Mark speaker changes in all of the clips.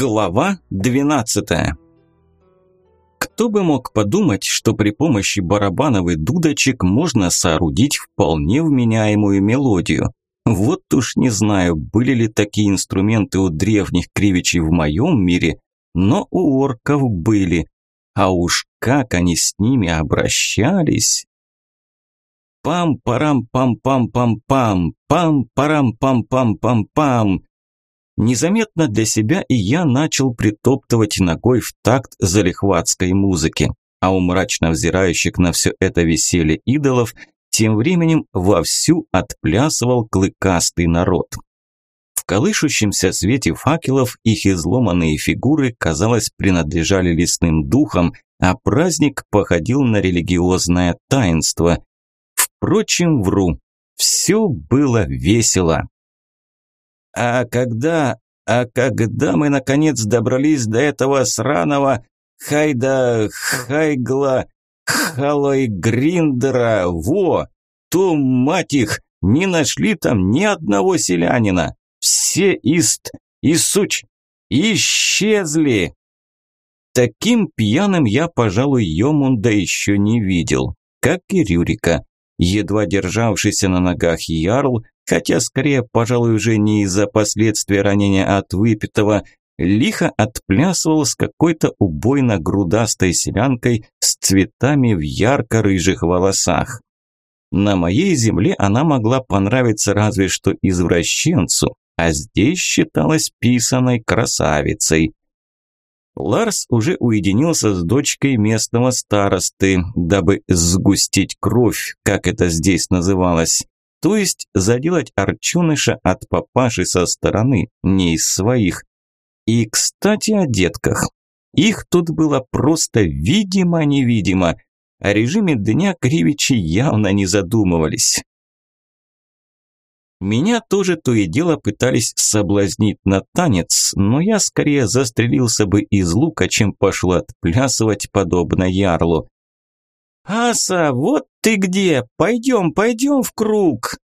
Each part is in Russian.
Speaker 1: Глава 12. Кто бы мог подумать, что при помощи барабанов и дудочек можно соорудить вполне вменяемую мелодию. Вот уж не знаю, были ли такие инструменты у древних кривичей в моем мире, но у орков были. А уж как они с ними обращались. Пам-парам-пам-пам-пам-пам, пам-парам-пам-пам-пам-пам. Незаметно для себя и я начал притоптывать ногой в такт залихватской музыки, а у мрачно взирающих на все это веселье идолов тем временем вовсю отплясывал клыкастый народ. В колышущемся свете факелов их изломанные фигуры, казалось, принадлежали лесным духам, а праздник походил на религиозное таинство. Впрочем, вру, все было весело. А когда, а когда мы наконец добрались до этого сраного Хайда Хайгла Халой Гриндера, во, то, мать их, не нашли там ни одного селянина. Все ист и суч исчезли. Таким пьяным я, пожалуй, Йомунда еще не видел, как и Рюрика. Едва державшийся на ногах Ярл хотя скорее, пожалуй, уже не из-за последствий ранения от выпитого, лихо отплясывал с какой-то убойно-грудастой селянкой с цветами в ярко-рыжих волосах. На моей земле она могла понравиться разве что извращенцу, а здесь считалась писаной красавицей. Ларс уже уединился с дочкой местного старосты, дабы сгустить кровь, как это здесь называлось. То есть заделать Арчуныша от папаши со стороны, не из своих. И, кстати, о детках. Их тут было просто видимо-невидимо. О режиме дня кривичи явно не задумывались. Меня тоже то и дело пытались соблазнить на танец, но я скорее застрелился бы из лука, чем пошел отплясывать подобно ярлу. «Аса, вот ты где! Пойдем, пойдем в круг!»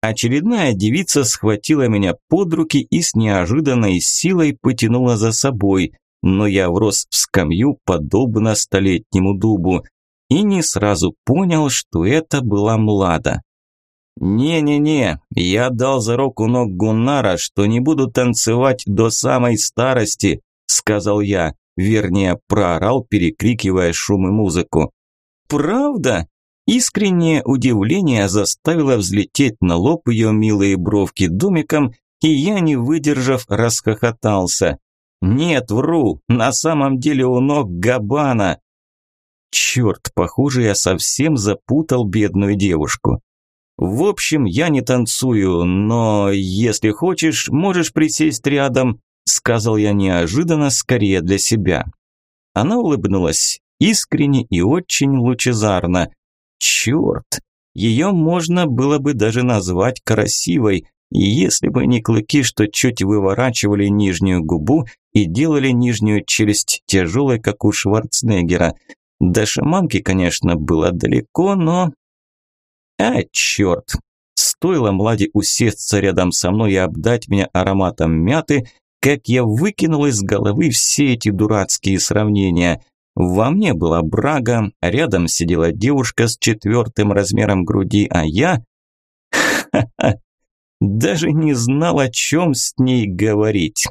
Speaker 1: Очередная девица схватила меня под руки и с неожиданной силой потянула за собой, но я врос в скамью, подобно столетнему дубу, и не сразу понял, что это была Млада. «Не-не-не, я дал за руку ног Гуннара, что не буду танцевать до самой старости», сказал я, вернее, проорал, перекрикивая шум и музыку. «Правда?» Искреннее удивление заставило взлететь на лоб ее милые бровки домиком, и я, не выдержав, расхохотался. «Нет, вру, на самом деле у ног Габана!» Черт, похоже, я совсем запутал бедную девушку. В общем, я не танцую, но если хочешь, можешь присесть рядом, сказал я неожиданно, скорее для себя. Она улыбнулась искренне и очень лучезарно. Черт, ее можно было бы даже назвать красивой, если бы не клыки, что чуть выворачивали нижнюю губу и делали нижнюю челюсть тяжелой, как у Шварценеггера. До шаманки, конечно, было далеко, но... А, черт! Стоило Младе усесться рядом со мной и обдать меня ароматом мяты, как я выкинул из головы все эти дурацкие сравнения. Во мне была брага, рядом сидела девушка с четвертым размером груди, а я... Даже не знал, о чем с ней говорить.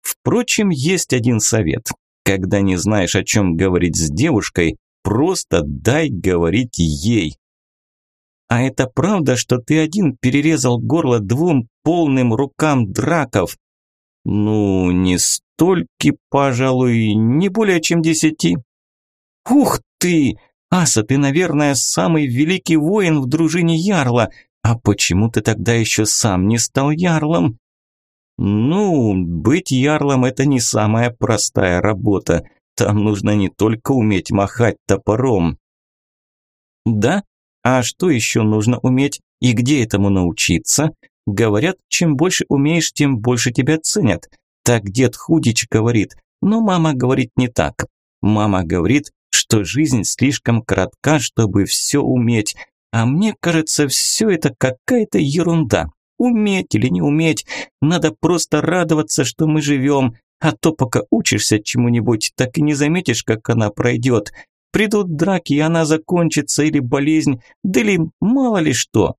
Speaker 1: Впрочем, есть один совет. Когда не знаешь, о чем говорить с девушкой, просто дай говорить ей. А это правда, что ты один перерезал горло двум полным рукам драков? Ну, не стольки, пожалуй, не более чем десяти. Ух ты! Аса, ты, наверное, самый великий воин в дружине Ярла. А почему ты тогда еще сам не стал Ярлом? Ну, быть Ярлом – это не самая простая работа. Там нужно не только уметь махать топором. Да? А что еще нужно уметь? И где этому научиться? Говорят, чем больше умеешь, тем больше тебя ценят. Так дед Худич говорит, но мама говорит не так. Мама говорит, что жизнь слишком коротка, чтобы все уметь. А мне кажется, все это какая-то ерунда. Уметь или не уметь, надо просто радоваться, что мы живем, а то пока учишься чему-нибудь, так и не заметишь, как она пройдет. Придут драки, и она закончится, или болезнь, да или мало ли что.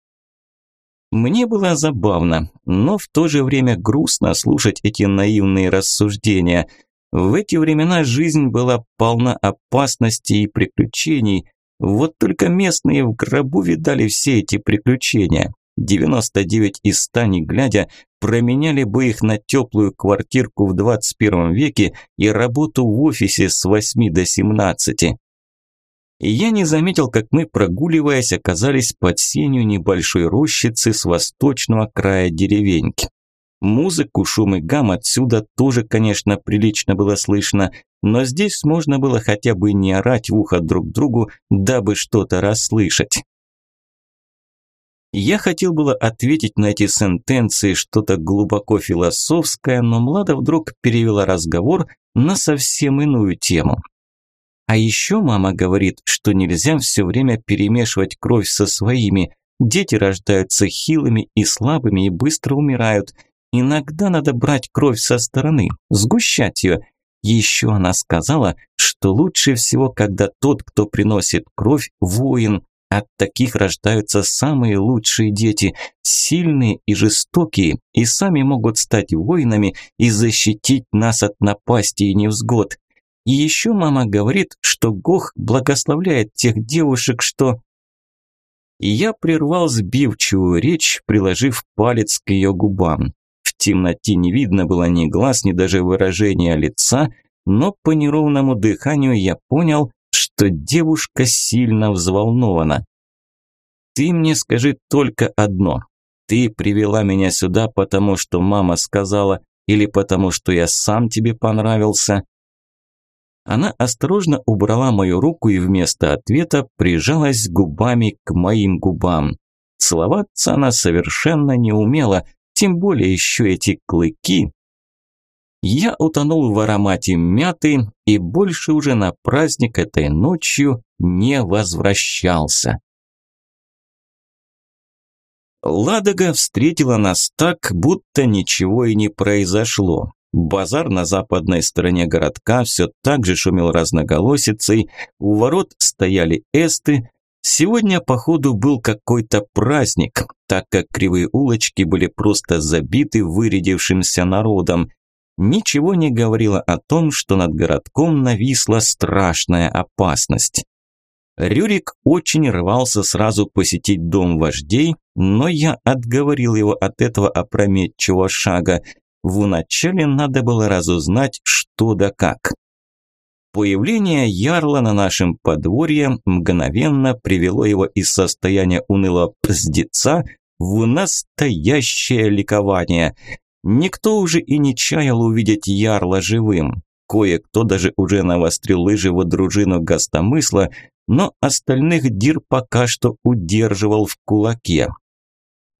Speaker 1: Мне было забавно, но в то же время грустно слушать эти наивные рассуждения. В эти времена жизнь была полна опасностей и приключений. Вот только местные в гробу видали все эти приключения. 99 из 100 не глядя променяли бы их на теплую квартирку в 21 веке и работу в офисе с 8 до 17. И я не заметил, как мы, прогуливаясь, оказались под сенью небольшой рощицы с восточного края деревеньки. Музыку, шум и гам отсюда тоже, конечно, прилично было слышно, но здесь можно было хотя бы не орать в ухо друг другу, дабы что-то расслышать. Я хотел было ответить на эти сентенции что-то глубоко философское, но Млада вдруг перевела разговор на совсем иную тему. А еще мама говорит, что нельзя все время перемешивать кровь со своими. Дети рождаются хилыми и слабыми и быстро умирают. Иногда надо брать кровь со стороны, сгущать ее. Еще она сказала, что лучше всего, когда тот, кто приносит кровь, воин. От таких рождаются самые лучшие дети, сильные и жестокие, и сами могут стать воинами и защитить нас от напасти и невзгод. И еще мама говорит, что Гох благословляет тех девушек, что... И я прервал сбивчивую речь, приложив палец к ее губам. В темноте не видно было ни глаз, ни даже выражения лица, но по неровному дыханию я понял, что девушка сильно взволнована. «Ты мне скажи только одно. Ты привела меня сюда, потому что мама сказала, или потому что я сам тебе понравился?» Она осторожно убрала мою руку и вместо ответа прижалась губами к моим губам. Целоваться она совершенно не умела, тем более еще эти клыки. Я утонул в аромате мяты и больше уже на праздник этой ночью не возвращался. Ладога встретила нас так, будто ничего и не произошло. Базар на западной стороне городка все так же шумел разноголосицей, у ворот стояли эсты. Сегодня, походу, был какой-то праздник, так как кривые улочки были просто забиты вырядившимся народом. Ничего не говорило о том, что над городком нависла страшная опасность. Рюрик очень рвался сразу посетить дом вождей, но я отговорил его от этого опрометчивого шага. Вначале надо было разузнать, что да как. Появление Ярла на нашем подворье мгновенно привело его из состояния унылого пздеца в настоящее ликование. Никто уже и не чаял увидеть Ярла живым. Кое-кто даже уже навострил лыжи в дружину гостомысла, но остальных Дир пока что удерживал в кулаке.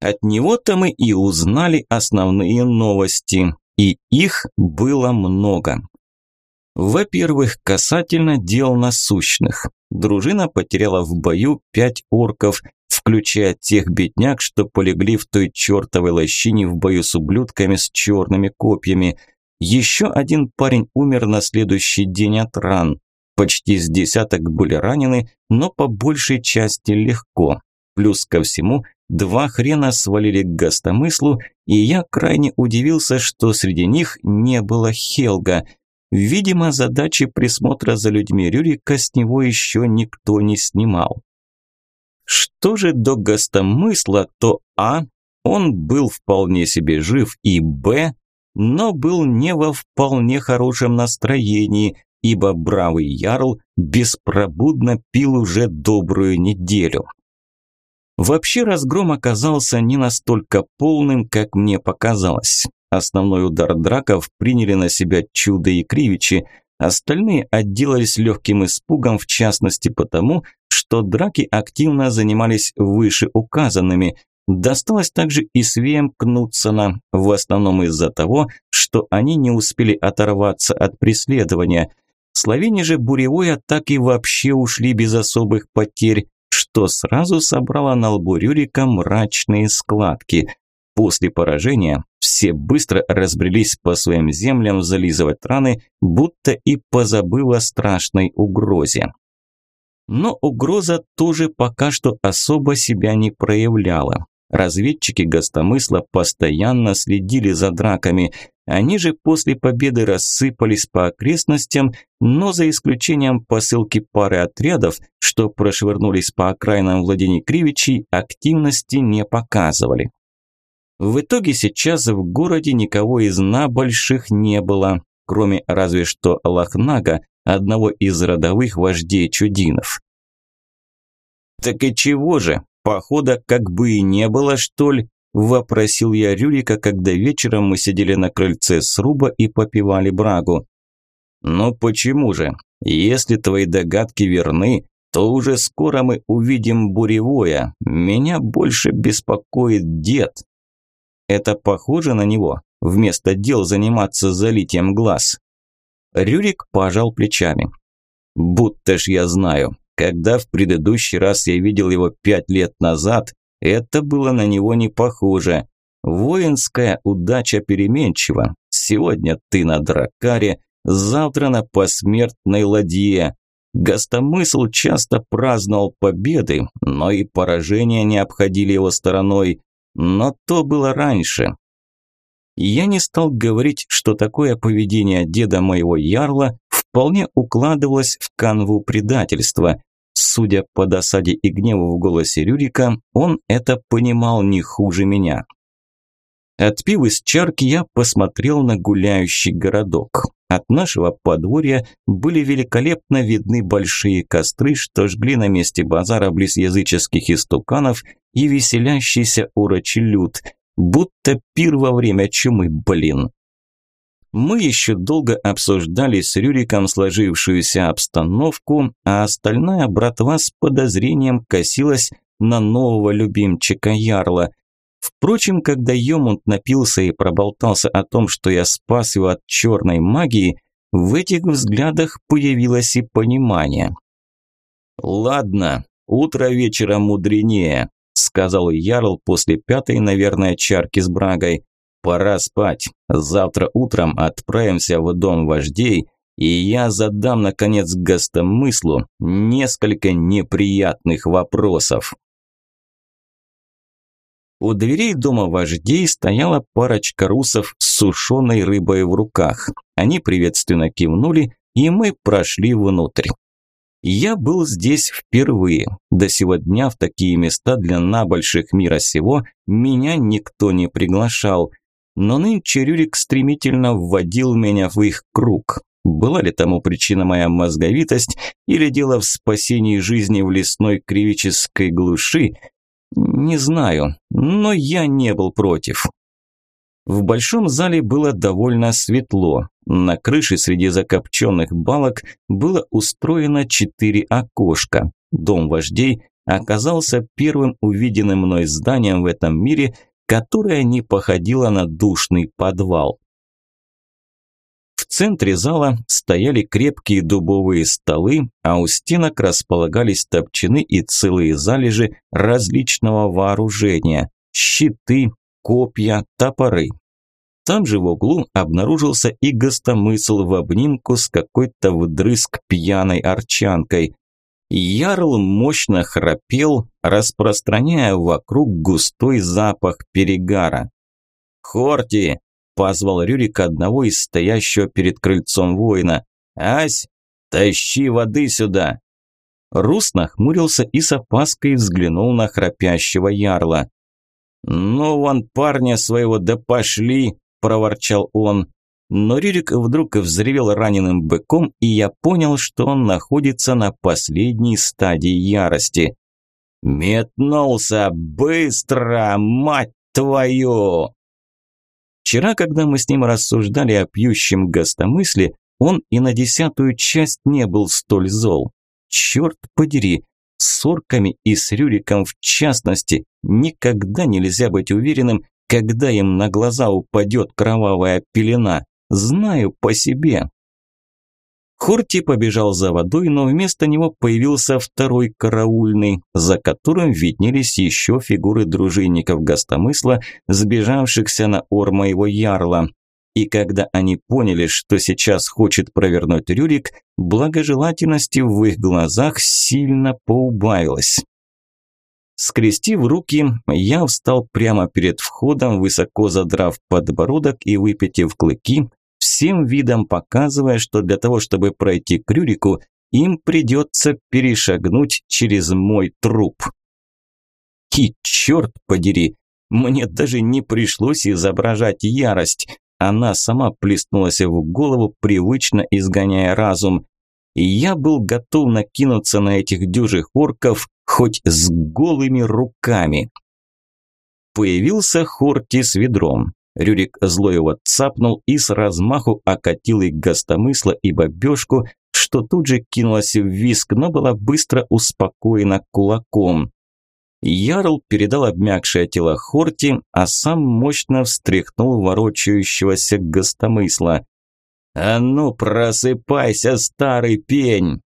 Speaker 1: От него-то мы и узнали основные новости, и их было много. Во-первых, касательно дел насущных. Дружина потеряла в бою пять орков, включая тех бедняк, что полегли в той чертовой лощине в бою с ублюдками с черными копьями. Еще один парень умер на следующий день от ран. Почти с десяток были ранены, но по большей части легко. Плюс ко всему, Два хрена свалили к гостомыслу, и я крайне удивился, что среди них не было Хелга. Видимо, задачи присмотра за людьми Рюрика с него еще никто не снимал. Что же до гостомысла, то А. Он был вполне себе жив, и Б. Но был не во вполне хорошем настроении, ибо бравый Ярл беспробудно пил уже добрую неделю. Вообще разгром оказался не настолько полным, как мне показалось. Основной удар драков приняли на себя чудо и кривичи, остальные отделались легким испугом, в частности потому, что драки активно занимались вышеуказанными. Досталось также и свеям Кнутсона, в основном из-за того, что они не успели оторваться от преследования. Словени же буревой атаки вообще ушли без особых потерь, что сразу собрало на лбу Рюрика мрачные складки. После поражения все быстро разбрелись по своим землям зализывать раны, будто и позабыв о страшной угрозе. Но угроза тоже пока что особо себя не проявляла. Разведчики гостомысла постоянно следили за драками. Они же после победы рассыпались по окрестностям, но за исключением посылки пары отрядов, что прошвырнулись по окраинам владений Кривичей, активности не показывали. В итоге сейчас в городе никого из набольших не было, кроме разве что Лохнага, одного из родовых вождей чудинов. «Так и чего же? Похода как бы и не было, что ли?» – вопросил я Рюрика, когда вечером мы сидели на крыльце сруба и попивали брагу. «Ну почему же? Если твои догадки верны, то уже скоро мы увидим буревое. Меня больше беспокоит дед». Это похоже на него, вместо дел заниматься залитием глаз. Рюрик пожал плечами. Будто ж я знаю, когда в предыдущий раз я видел его пять лет назад, это было на него не похоже. Воинская удача переменчива. Сегодня ты на дракаре, завтра на посмертной ладье. Гостомысл часто праздновал победы, но и поражения не обходили его стороной. Но то было раньше. Я не стал говорить, что такое поведение деда моего ярла вполне укладывалось в канву предательства. Судя по досаде и гневу в голосе Рюрика, он это понимал не хуже меня. Отпив из чарки, я посмотрел на гуляющий городок. От нашего подворья были великолепно видны большие костры, что жгли на месте базара близ языческих истуканов и веселящийся урочий люд, будто пир во время чумы, блин. Мы еще долго обсуждали с Рюриком сложившуюся обстановку, а остальная братва с подозрением косилась на нового любимчика Ярла. Впрочем, когда Йомунд напился и проболтался о том, что я спас его от черной магии, в этих взглядах появилось и понимание. «Ладно, утро вечера мудренее», – сказал Ярл после пятой, наверное, чарки с брагой. «Пора спать. Завтра утром отправимся в дом вождей, и я задам, наконец, гостомыслу несколько неприятных вопросов». У дверей дома вождей стояла парочка русов с сушеной рыбой в руках. Они приветственно кивнули, и мы прошли внутрь. Я был здесь впервые. До сего дня в такие места для набольших мира сего меня никто не приглашал. Но нынче Рюрик стремительно вводил меня в их круг. Была ли тому причина моя мозговитость или дело в спасении жизни в лесной кривической глуши, не знаю, но я не был против. В большом зале было довольно светло. На крыше среди закопченных балок было устроено четыре окошка. Дом вождей оказался первым увиденным мной зданием в этом мире, которое не походило на душный подвал центре зала стояли крепкие дубовые столы, а у стенок располагались топчаны и целые залежи различного вооружения – щиты, копья, топоры. Там же в углу обнаружился и гостомысл в обнимку с какой-то вдрызг пьяной арчанкой. Ярл мощно храпел, распространяя вокруг густой запах перегара. «Хорти, позвал Рюрик одного из стоящего перед крыльцом воина. «Ась, тащи воды сюда!» Рус нахмурился и с опаской взглянул на храпящего ярла. «Ну, вон парня своего, да пошли!» – проворчал он. Но Рюрик вдруг взревел раненым быком, и я понял, что он находится на последней стадии ярости. «Метнулся! Быстро! Мать твою!» Вчера, когда мы с ним рассуждали о пьющем гостомысле, он и на десятую часть не был столь зол. Черт подери, с орками и с Рюриком в частности никогда нельзя быть уверенным, когда им на глаза упадет кровавая пелена. Знаю по себе. Хорти побежал за водой, но вместо него появился второй караульный, за которым виднелись еще фигуры дружинников гостомысла, сбежавшихся на ор моего ярла. И когда они поняли, что сейчас хочет провернуть Рюрик, благожелательности в их глазах сильно поубавилось. Скрестив руки, я встал прямо перед входом, высоко задрав подбородок и выпитив клыки, всем видом показывая, что для того, чтобы пройти к Рюрику, им придется перешагнуть через мой труп. И черт подери, мне даже не пришлось изображать ярость. Она сама плеснулась в голову, привычно изгоняя разум. И я был готов накинуться на этих дюжих орков хоть с голыми руками. Появился Хорти с ведром. Рюрик зло его цапнул и с размаху окатил их гостомысла и бабешку, что тут же кинулась в виск, но была быстро успокоена кулаком. Ярл передал обмякшее тело Хорти, а сам мощно встряхнул ворочающегося гостомысла. «А ну, просыпайся, старый пень!»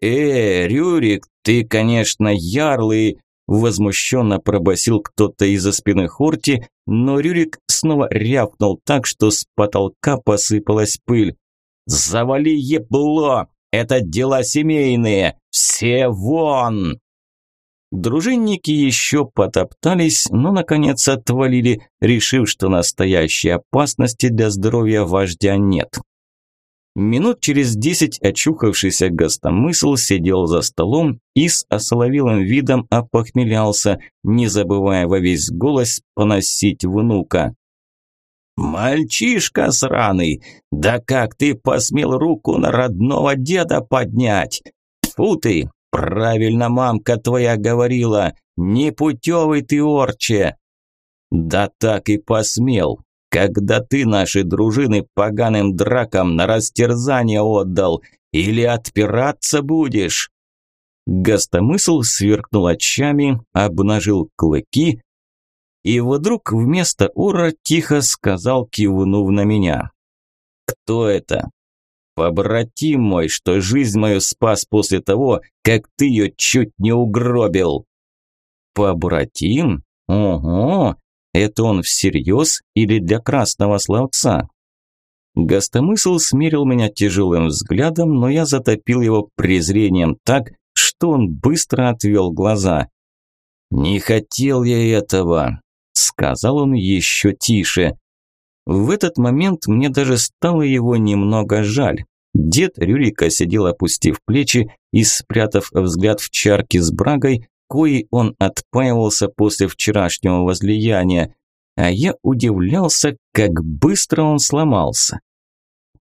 Speaker 1: «Э, Рюрик, ты, конечно, ярлый!» Возмущенно пробасил кто-то из-за спины Хорти, но Рюрик снова рявкнул так, что с потолка посыпалась пыль. «Завали ебло! Это дела семейные! Все вон!» Дружинники еще потоптались, но наконец отвалили, решив, что настоящей опасности для здоровья вождя нет. Минут через десять очухавшийся гостомысл сидел за столом и с осоловилым видом опохмелялся, не забывая во весь голос поносить внука. «Мальчишка сраный! Да как ты посмел руку на родного деда поднять? Фу ты! Правильно мамка твоя говорила! Непутевый ты, орче!» «Да так и посмел! когда ты наши дружины поганым дракам на растерзание отдал, или отпираться будешь?» Гостомысл сверкнул очами, обнажил клыки и вдруг вместо ура тихо сказал, кивнув на меня. «Кто это?» «Побратим мой, что жизнь мою спас после того, как ты ее чуть не угробил». «Побратим? Ого! Это он всерьез или для красного словца? Гостомысл смерил меня тяжелым взглядом, но я затопил его презрением так, что он быстро отвел глаза. «Не хотел я этого», – сказал он еще тише. В этот момент мне даже стало его немного жаль. Дед Рюрика сидел, опустив плечи и спрятав взгляд в чарке с брагой, коей он отпаивался после вчерашнего возлияния, а я удивлялся, как быстро он сломался.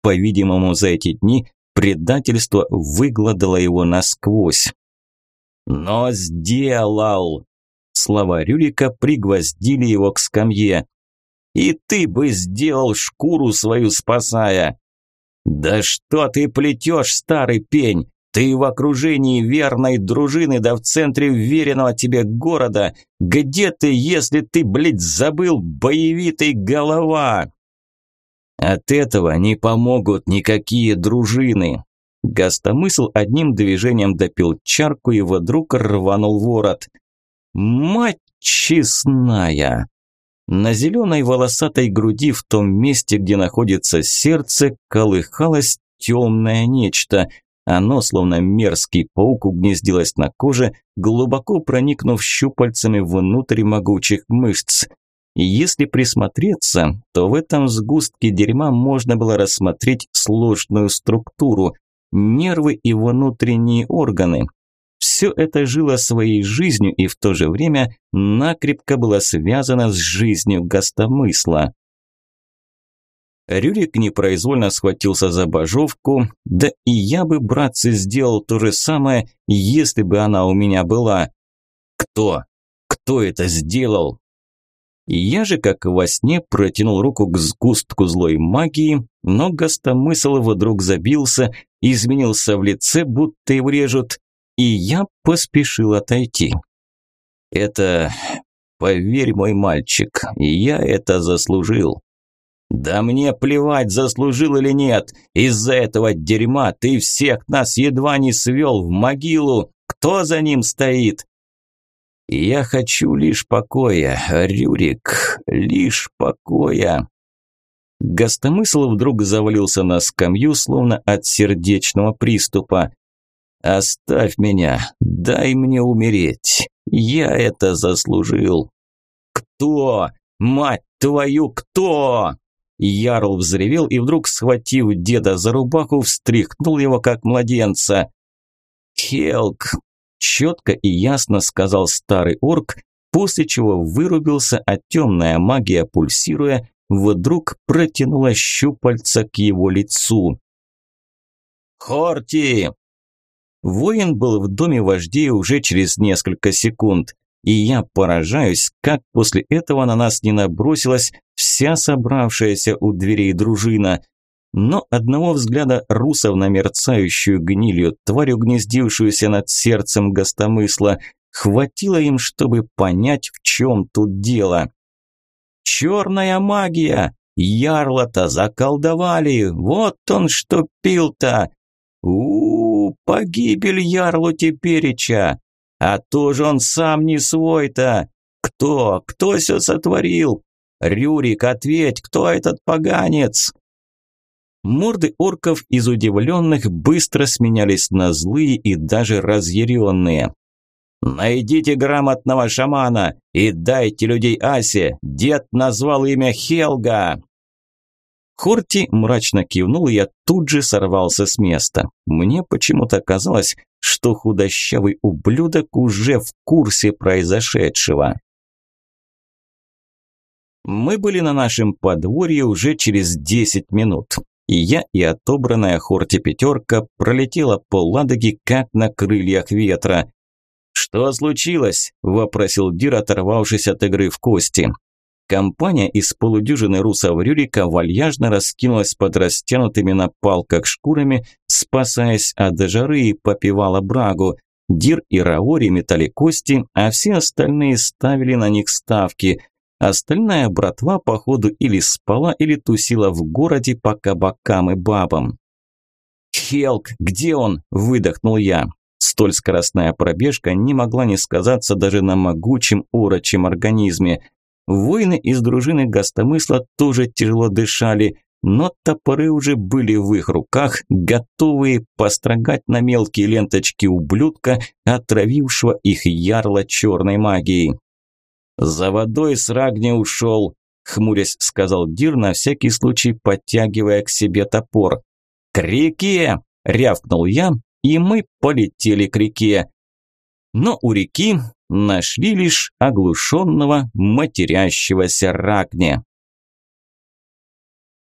Speaker 1: По-видимому, за эти дни предательство выгладало его насквозь. «Но сделал!» Слова Рюрика пригвоздили его к скамье. «И ты бы сделал шкуру свою спасая!» «Да что ты плетешь, старый пень? Ты в окружении верной дружины, да в центре веренного тебе города. Где ты, если ты, блядь, забыл, боевитый голова? От этого не помогут никакие дружины. Гостомысл одним движением допил чарку и вдруг рванул ворот. Мать честная! На зеленой волосатой груди в том месте, где находится сердце, колыхалось темное нечто – оно, словно мерзкий паук, угнездилось на коже, глубоко проникнув щупальцами внутрь могучих мышц. И если присмотреться, то в этом сгустке дерьма можно было рассмотреть сложную структуру, нервы и внутренние органы. Все это жило своей жизнью и в то же время накрепко было связано с жизнью гостомысла. Рюрик непроизвольно схватился за божовку, да и я бы, братцы, сделал то же самое, если бы она у меня была. Кто? Кто это сделал? Я же, как во сне, протянул руку к сгустку злой магии, но гостомысл вдруг забился, изменился в лице, будто его режут, и я поспешил отойти. Это, поверь, мой мальчик, я это заслужил. Да мне плевать, заслужил или нет. Из-за этого дерьма ты всех нас едва не свел в могилу. Кто за ним стоит? Я хочу лишь покоя, Рюрик, лишь покоя. Гостомысл вдруг завалился на скамью, словно от сердечного приступа. «Оставь меня, дай мне умереть. Я это заслужил». «Кто? Мать твою, кто?» Ярл взревел и вдруг, схватив деда за рубаху, встряхнул его, как младенца. «Хелк!» – четко и ясно сказал старый орк, после чего вырубился, а темная магия, пульсируя, вдруг протянула щупальца к его лицу. «Хорти!» Воин был в доме вождей уже через несколько секунд, и я поражаюсь, как после этого на нас не набросилась вся собравшаяся у дверей дружина. Но одного взгляда русов на мерцающую гнилью тварь, угнездившуюся над сердцем гостомысла, хватило им, чтобы понять, в чем тут дело. «Черная магия! Ярла-то заколдовали! Вот он что пил-то! у, -у, -у погибель Ярлу тепереча! А то же он сам не свой-то! Кто? Кто все сотворил? Рюрик, ответь, кто этот поганец?» Морды орков из удивленных быстро сменялись на злые и даже разъяренные. «Найдите грамотного шамана и дайте людей Асе. Дед назвал имя Хелга!» Хорти мрачно кивнул, и я тут же сорвался с места. Мне почему-то казалось, что худощавый ублюдок уже в курсе произошедшего. Мы были на нашем подворье уже через 10 минут. И я, и отобранная Хорти пятерка пролетела по Ладоге, как на крыльях ветра. «Что случилось?» – вопросил Дир, оторвавшись от игры в кости. Компания из полудюжины русов Рюрика вальяжно раскинулась под растянутыми на палках шкурами, спасаясь от жары и попивала брагу. Дир и Раори метали кости, а все остальные ставили на них ставки. Остальная братва, походу, или спала, или тусила в городе по кабакам и бабам. «Хелк, где он?» – выдохнул я. Столь скоростная пробежка не могла не сказаться даже на могучем урочем организме. Воины из дружины гостомысла тоже тяжело дышали, но топоры уже были в их руках, готовые построгать на мелкие ленточки ублюдка, отравившего их ярло черной магией. «За водой с Рагни ушел», – хмурясь сказал Дир, на всякий случай подтягивая к себе топор. «К реке!» – рявкнул я, и мы полетели к реке. Но у реки нашли лишь оглушенного матерящегося Рагня.